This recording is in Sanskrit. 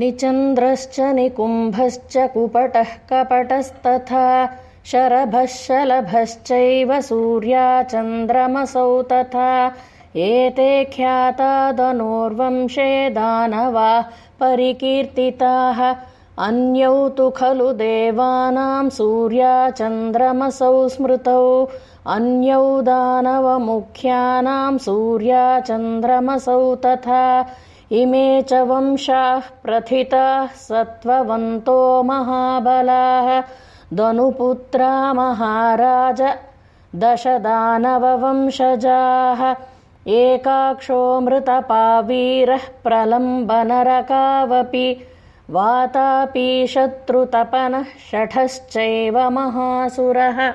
निचन्द्रश्च निकुम्भश्च कुपटः कपटस्तथा शरभः शलभश्चैव सूर्याचन्द्रमसौ तथा एते ख्यातादनोर्वंशे दानवाः परिकीर्तिताः अन्यौ तु खलु देवानां सूर्याचन्द्रमसौ स्मृतौ अन्यौ दानवमुख्यानां सूर्याचन्द्रमसौ तथा इमे च वंशाः प्रथिताः सत्त्ववन्तो महाबलाः। दनुपुत्रा महाराज दशदानववंशजाः। एकाक्षोऽमृतपावीरः प्रलम्बनरकावपि। वातापि शत्रुतपनः शठश्चैव महासुरः